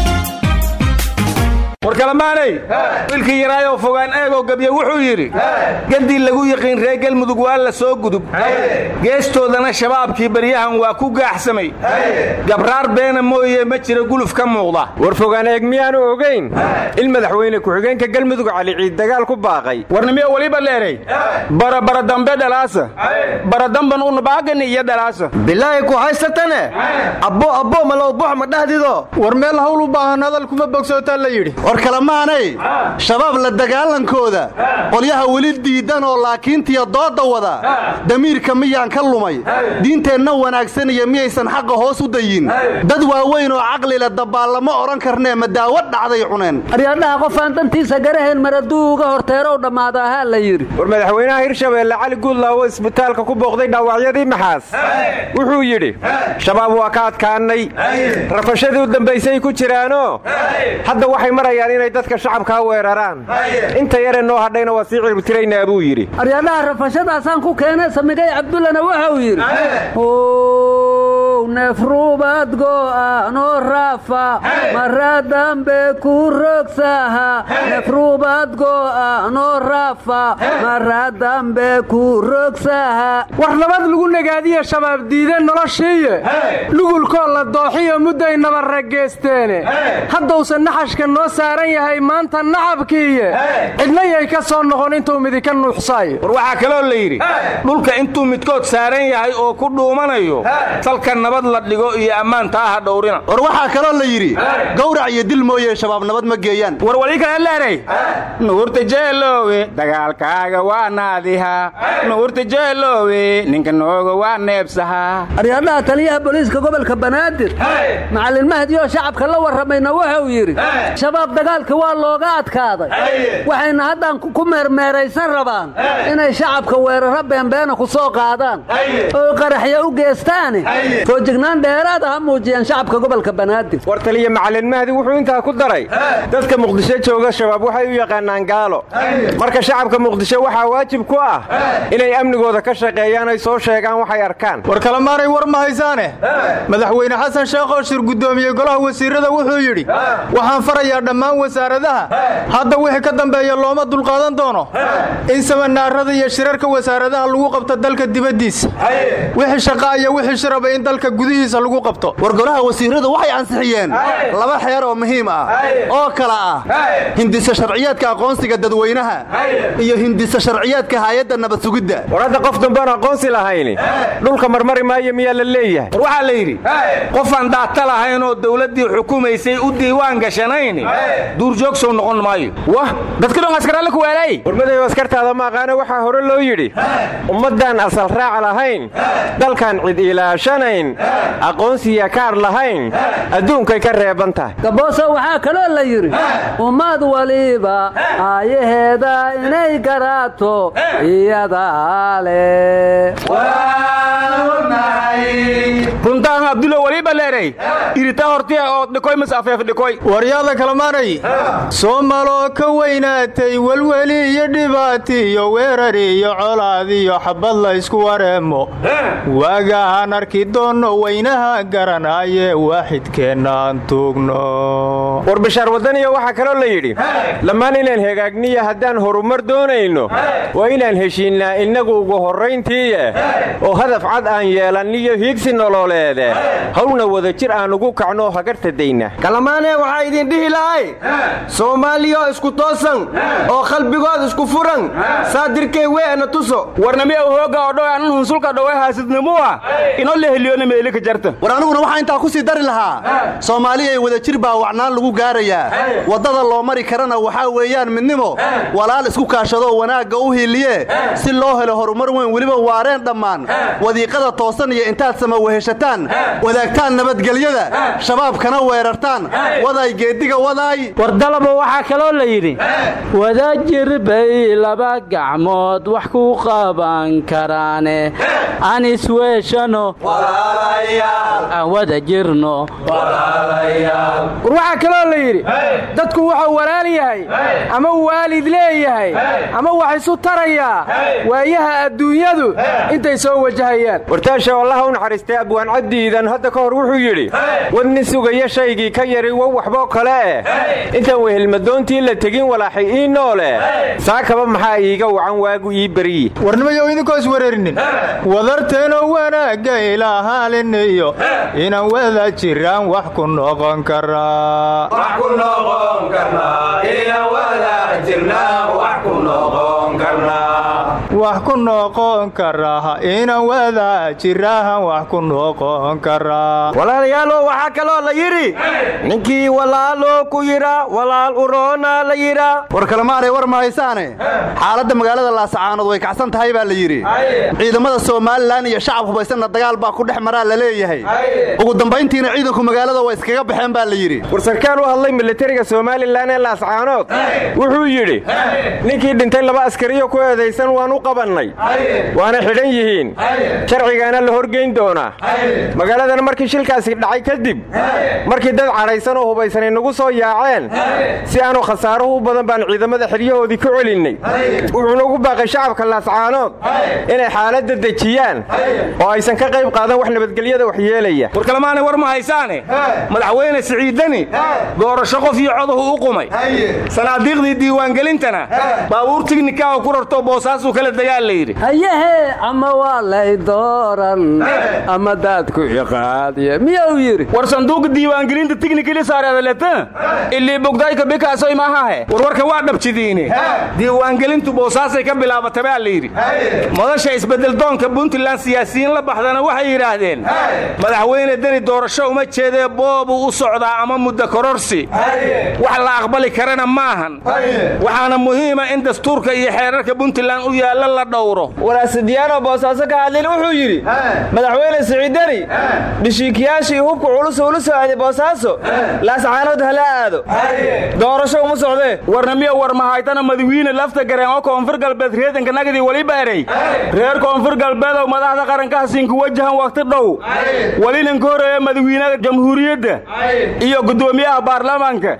war kalamaanay wiilkii yaraayoo fogaan eegoo gebye wuxuu yidhi gaddii lagu yiqiin reer gelmudug waa la soo gudub. Geestoodana shabaabkii baryahan waa ku gaaxsamay. Gabraar beena mooye ma jira guluf ka muuqda. War fogaan eeg miyaanu ogayn in madaxweyne ku-xigeenka galmudug cali ciid dagaal ku baaqay. Warnimiyo weliba leeray. Barabara dambe dhalaasa. Baradamban unabaagan iyo dhalaasa. Bilaahi ku haysatane? Abbo abbo malowbux ma dhahdido? War meel hawl u baahan hadal kuma bogsootaa la yidhi war kalemaanay shabaab la dagaalankooda qolyaha weli diidan oo laakiintiya doodda wada. Damiirka miyaan ka lumay? Diinteenna wanaagsan iyo miyaysan xaqa hoos u dayin. Dad waaweyn oo caqlila dabaallama odhan karnee ma daawo dhacday cuneen. Aryadhaha qofaan dantiisa garaheen maraduu uga horteerow dhammaada ahaa la yidhi. War madaxweynaha hirshabeelle cali guudlaawo isbitaalka ku booqday dhaawacyadii maxaas wuxuu yidhi shabaab waa ka adkaannay. Rafashadii u dambaysay ku jiraanoo hadda waxay marayaan inay dadka shacabkaa weeraraan. Inta yare noo hadhayna waa sii ciribtiraynaa buu yidhi. Aryadhaha rafashadaasaan ku keenay samigay cabdullana wuxuu yidhi nefruubad go'aanoo raafa mara dambe ku rogsaha nefruubad go'aanoo raafa mara dambe ku rogsaha war nabad lagu nagaadiya shabaab diide noloshiiye. Lugulkoo la dooxiyo mudday nabarrageesteene haddausan naxashka noo saaran yahay maanta nacabkiiye. Cidna yay ka soo noqon intuu midika nuuxsaayo. War waxaa kaloo la yidhi dhulka intuu midkood saaran yahay oo ku dhuumanayo salka nabad la dhigo iyo ammaantaa ha dhowrina. War waxaa kaloo la yidhi gawrac iyo dil mooye shabaab nabad ma geeyaan. War wali kale leeray nuurta jeeloowe dagaalkaaga waa naadiha. Nuurta jeeloowe ninka nooga waa neebsaha. Aryadhaha taliyaha booliiska gobolka banaadir macallin mahdioo shacabka la warramayna wuxuu yidhi shabaab dagaalka waa looga adkaaday. Waxayna haddaan ku meermeeraysan rabaan inay shacabka weeraro beenbeena ku soo qaadaan oo qaraxya u geestaane foojignaan dheeraada ha muujiyaan shacabka gobolka banaadir war taliya macallin mahdi wuxuu intaa ku daray dadka muqdisho jooga shabaab waxay u yaqaanaan gaalo. Marka shacabka muqdisho waxaa waajib ku ah inay amnigooda ka shaqeeyaan ay soo sheegaan waxay arkaan. War kalemaanay war ma haysaane? Madaxweyne xasan sheekh oo shir guddoomiyey golaha wasiirada wuxuu yidhi waxaan farayaa dhammaan wasaaradaha. Hadda wixii ka dambeeya looma dulqaadan doono. In samanaarada iyo shirarka wasaaradaha lagu qabto dalka dibaddiisa. Wixii shaqaa iyo wixii shiraba in dalka gudihiisa lagu qabto. War golaha wasiiradu waxay ansixiyeen laba xeer oo muhiim ah. Oo kala ah. Hindisa sharciyaadka aqoonsiga dadweynaha. Iyo hindisa sharciyaadka haayadda nabad sugidda war hadda qof dambean aqoonsi lahayni dhulka marmari maayo miyaa la leeyahay. War waxaa la yidhi qofaan daata lahaynoo dawladdii xukumaysay u diiwaan gashanayn duurjoogsow noqon maayo. Wah dadka dhan askaraale ku weelay warmadayo askartaada ma aqaane waxaa hore loo yidhi ummaddaan asal raac lahayn. Dalkan cid ilaashanayn aqoonsiya kaar lahayn. Adduunkay ka reeban tahay. Gabooso waxaa kaloo la yidhi ummad waliba aayaheeda inay garaato iyadaa leh runtaan abdulo waliba leeray. Iritaa hortiya oo dhikoy mas afeef dhikoy. Waryaada kalamaanay soomaloo ka weynaatay welweli iyo dhibaati iyo weerar iyo colaad iyo xabad la ysku wareemo. Waagahaan arki doonno weynaha garanaaye waaxidkeennaan tuugno. War bashaar wadaniya waxaa kaloo la yidhi dhammaan inaan hagaagniya haddaan horumar doonayno waa inaan heshiinnaa innagu ugu horrayntiiye oo hadaf cad aan yeelanniyo hiigsi nololeede. Howl hawna wada jir aan ugu kacnoo hagarta dayna kalamaanee waxaa idin dhihi lahay soomaaliyo isku toosan oo qalbigood isku furan saadirkay weena tuso. Warnamiya hooga oo dhow anan hunsulka dhowe haasidnimuwa ino meelika jarta. War aniguna waxaa intaa ku sii dari lahaa. Soomaaliya wada jir baa wacnaan lagu gaarayaa waddada loo mari karana waxaa weeyaan midnimo. Walaal isku kaashadoo wanaagga u hiiliye si loo helo horumar weyn weliba waareen dhammaan. Wadiiqada toosan iyo intaad sama weheshataan. Wadaagtaan nabadgelyada. Shabaabkana weerartaan. Waday geeddiga wadaay wardalaba waxaa kaloo la yidhi wadajir bay laba gacmood wax ku qaban karaane. Aan isweeshano aan wada jirno. War waxaa kaloo la yidhi dadku wuxuu walaal yahay ama waalid leeyahay ama wax isu tarayaa waayaha adduunyadu intay soo wajahayaan. Wartaasha allaha u naxariistay abwaan caddiidan hadda ka hor wuxuu yidhi wadni sugaya shaygii ka yari wa waxboo kale. Eh intaan wehelmadoontii la tegin walaaxay ii noole. Saakaba maxaa iiga wacan waagu ii beryi warnimayo idinkoo iswareerinin wadarteenoo wanaagga ilaahaaliniyo inaan wada jiraan wax ku noqon karaa wax ku noqon karaa inaan wada jiraan wax ku noqon karaa walaalayaalow waxaa kaloo la yidhi ninkii walaaloo ku yidha walaal uroona la yidha war kalemaanay war ma haysaane. Xaaladda magaalada laasacaanood way kacsan tahay baa la yidhi. Ciidamada somalilan iyo shacab hubaysanna dagaal baa ku dhex maraa la leeyahay. Ugu dambayntiina ciidanku magaalada way iskaga baxeen baa la yidhi. War sarkaal u hadlay militariga somalilan ee laascaanood. Wuxuu yidhi ninkii dhintay laba askariyo ku eedaysan waan u qabannay waana xidhan yihiin. Sharcigaana la horgeyn doonaa magaaladan markii shilkaasi dhacay kadib markii dad cadhaysan oo hubaysanay nagu soo yaaceen si aanu khasaaruhu u badan baan ciidamada xidyahoodii ku celinnay. Wuxuuna ugu baaqay shacabka laascaanood inay xaaladda dejiyaan oo aysan ka qayb qaadan wax nabadgelyada wax yeelaya. War ma haysaane. Madaxweyne siciidani doorasho qof iyo coduhu u qumay. Sanaadiiqdii diiwaangelintana baabuur tignika oo ku rarto boosaasuu kala dagaal la yidhi. Hayehe ama waa lay dooran ama daadku iqaadiye miyuu yidhi? War sanduuqa diiwaangelinta tignikili saareedaleta ilii bogdayka bikaasoy maahahe warwarka waa dhabjidiine diiwaangelintu boosaasay ka bilaabata baa la yidhi. Madasha isbeddeldoonka puntland siyaasiyiin la baxdana waxay yidhaahdeen. Madaxweyne deni doorasho uma jeedee boobuu u socdaa ama muddo kororsi. Wax la aqbali karana maahan. Waxaana muhiima in dastuurka iyo xeerarka puntland u yaalla la dhowro. Walaasidiyaanoo boosaaso ka hadlin wuxuu yidhi madaxweyne siciidani dhishiikiyaashii hubka culus ula soo aaday boosaaso laascaanood hala aado. Doorasho uma socdee warnamiyo war mahaytana madawiine lafta gareen oo koonfur galbeed reedanka nagadii weliba erey reer koonfur galbeedow madaxda qarankaha siinku wajahan wakhti dhow. Welinanka horreeya madawiinaha jamhuuriyadda iyo guddoomiyaha baarlamaanka.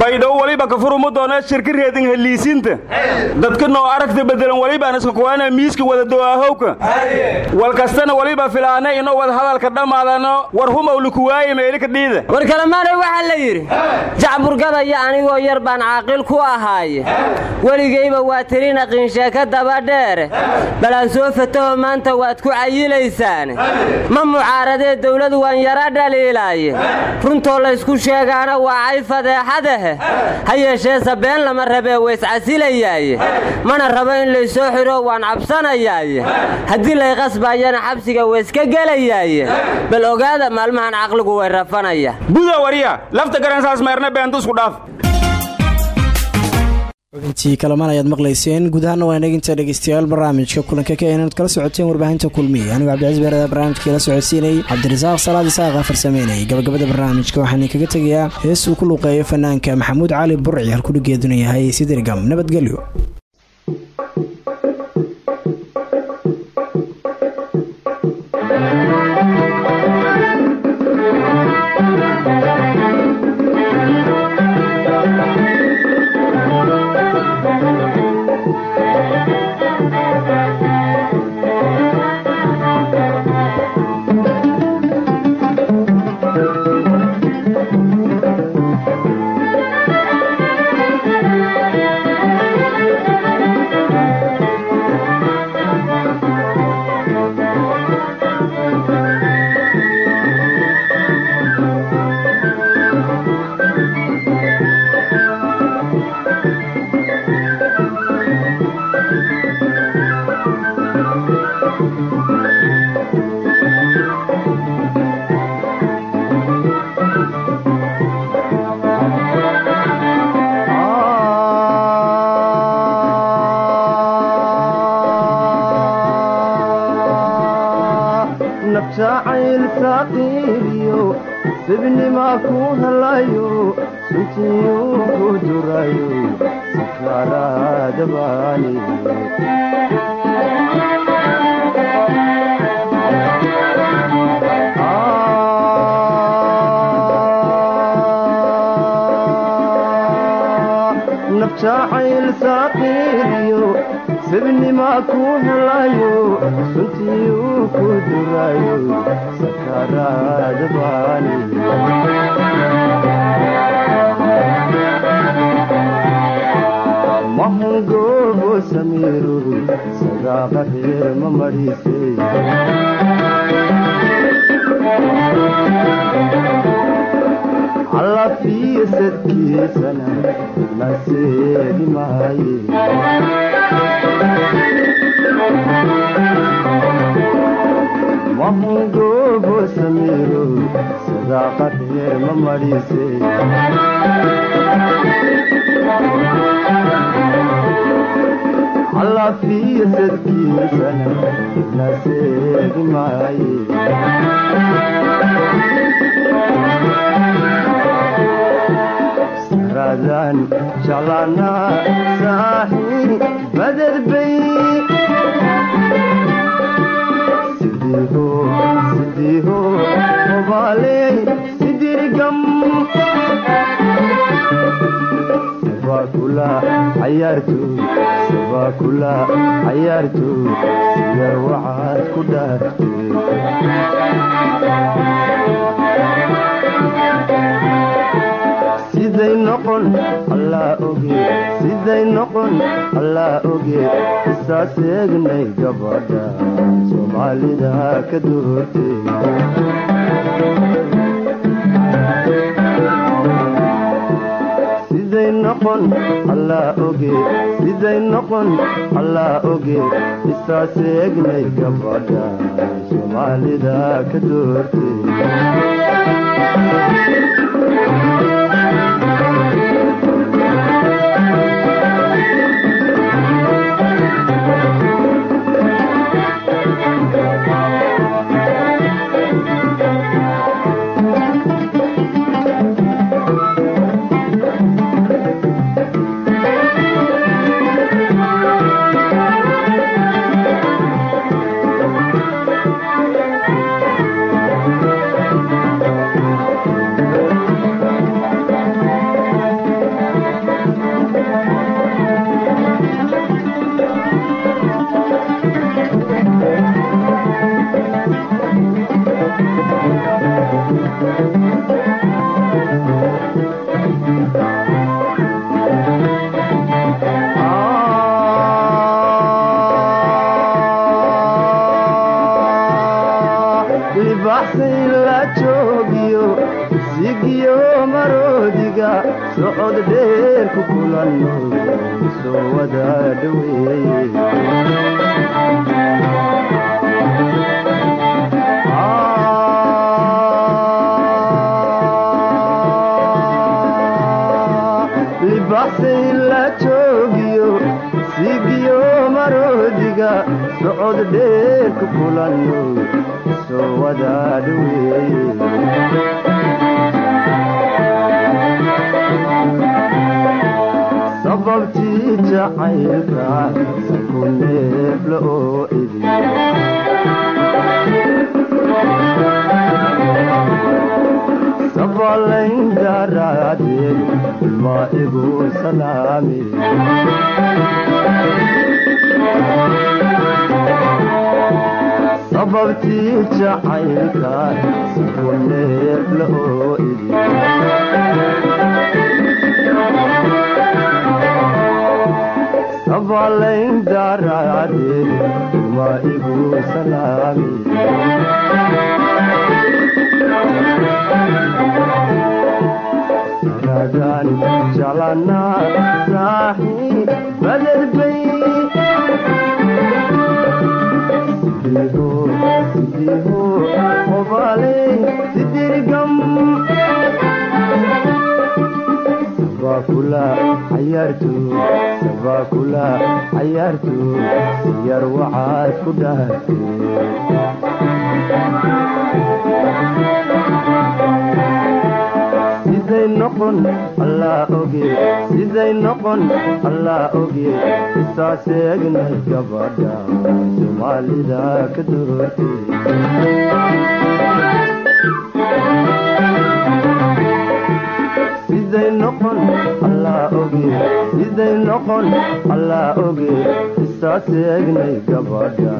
Baydhow weliba kafurumu doonee shirka reedin heliisinta dadka noo aragta bedelan welibaan iska kuwaana miiska wada do'aahowka wal kastana weliba filaana inoo wada hadalka dhammaadano war humawli kuwaaye meelika dhiida. War kalemaanay waxaa la yidhi jacburgadaya anigoo yar baan caaqil ku ahaaye. Weligayba waa tirina qiinsheeka dabadheere balaan soo fataho maanta waad ku cayilaysaane ma mucaaradee dawladu waan yara dhaliilaaye. Runtoo laysku sheegaana waa cay fadeexadahe ha yeesheese been lama rabee wayscasilayaaye mana rabo in laysoo xidho waan cabsanayaaye haddii lay qasbaayana xabsiga wayska gelayaaye bal ogaada maalmahan caqligu way rafanaya. Buda wariya lafta garansaas meerne beentusku dhaaf. Xubintii kalamaan ayaad maqlayseen guud ahaana waa inaginta dhegeystayaal barnaamijka kulanka ka inaad kala socoteen warbaahinta kulmiya anigoo cabdicaiis beerada barnaamijkii la socodsiinayay cabdirasaaq salaad isaaqa farsameynayay gabagabada barnaamijka waxaan idinkaga tegayaa hees uu ku luuqeeyo fanaanka maxamuud cali burci halkudhigeeduna yahay sidirgam nabadgelyo Ku helayo suntiyu ku durayo sakaraadabaani naf jacayl sibnima ku helayo suntiyu ku durayo sakaraadabaani mahungoobo samiiro sagaaqa reer ma madhiise allafiyo sadkiisana naseegi maaye mahungoobo samiiro sagaaqa reer ma madhiise allafiyo sadkiisana naseegi maaye saradan jeclaana saaxi baded bay sidiiho sidiiho hobaaley sidirgam sabakula cayaarto sabakula cayaarto siyar waxaad ku dhaartee siday noqon allaa oge. Siday noqon allaa oge. Isaas eegnay gabadha soomaalida ka doortee siday noqon allaa oge. Siday noqon allaa oge. Isaas eegnay gabadha soomaalida ka doortee kula cayaartu yar waxaad ku dhahateesiday noqon allaa oge isaaseegnay gabadha soomaalida ka doortay. Siday noqon allaa oge siday noqon allaa oge isaas eegnay gabadha.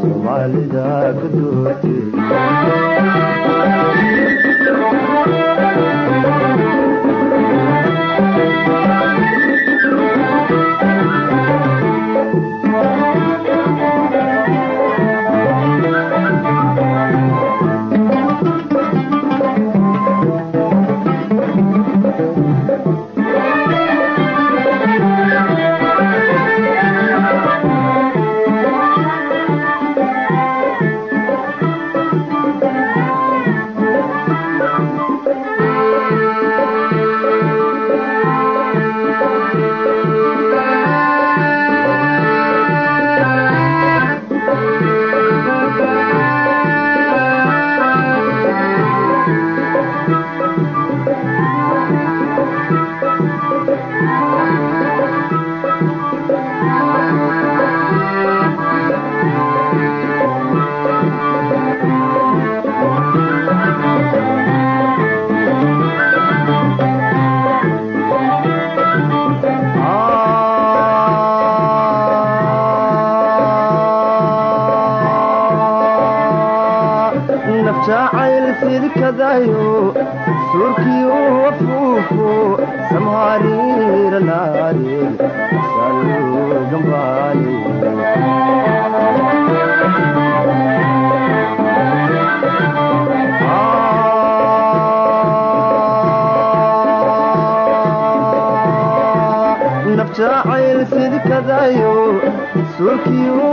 Soomaalida ka doortay sidkadayo suurkii u wafuufo samhariiranaade salugambaale nafjacayl sidkadayo suurkii u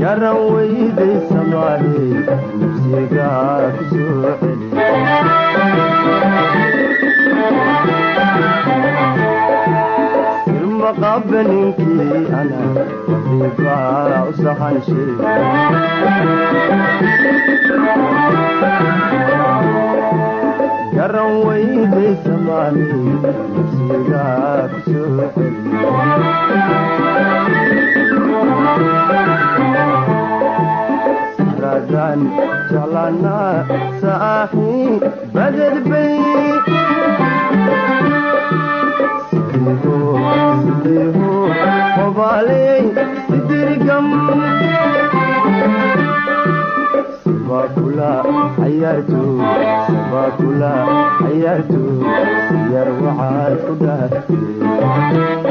garan weyday samaahe nafsigaa ku soo celi maqabaninkii ana dibaa u sahanshay garan weyday samaani nafsigaa ku soo celi raadaan jeclaanaa saaxii baded bay hobaaley sidirgam sabakula cayaarto sabakula cayaarto yar waxaad ku dhaaftay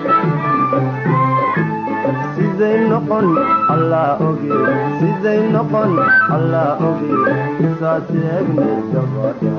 siday noqon allaa oge siday noqon allaa oge isaas doortay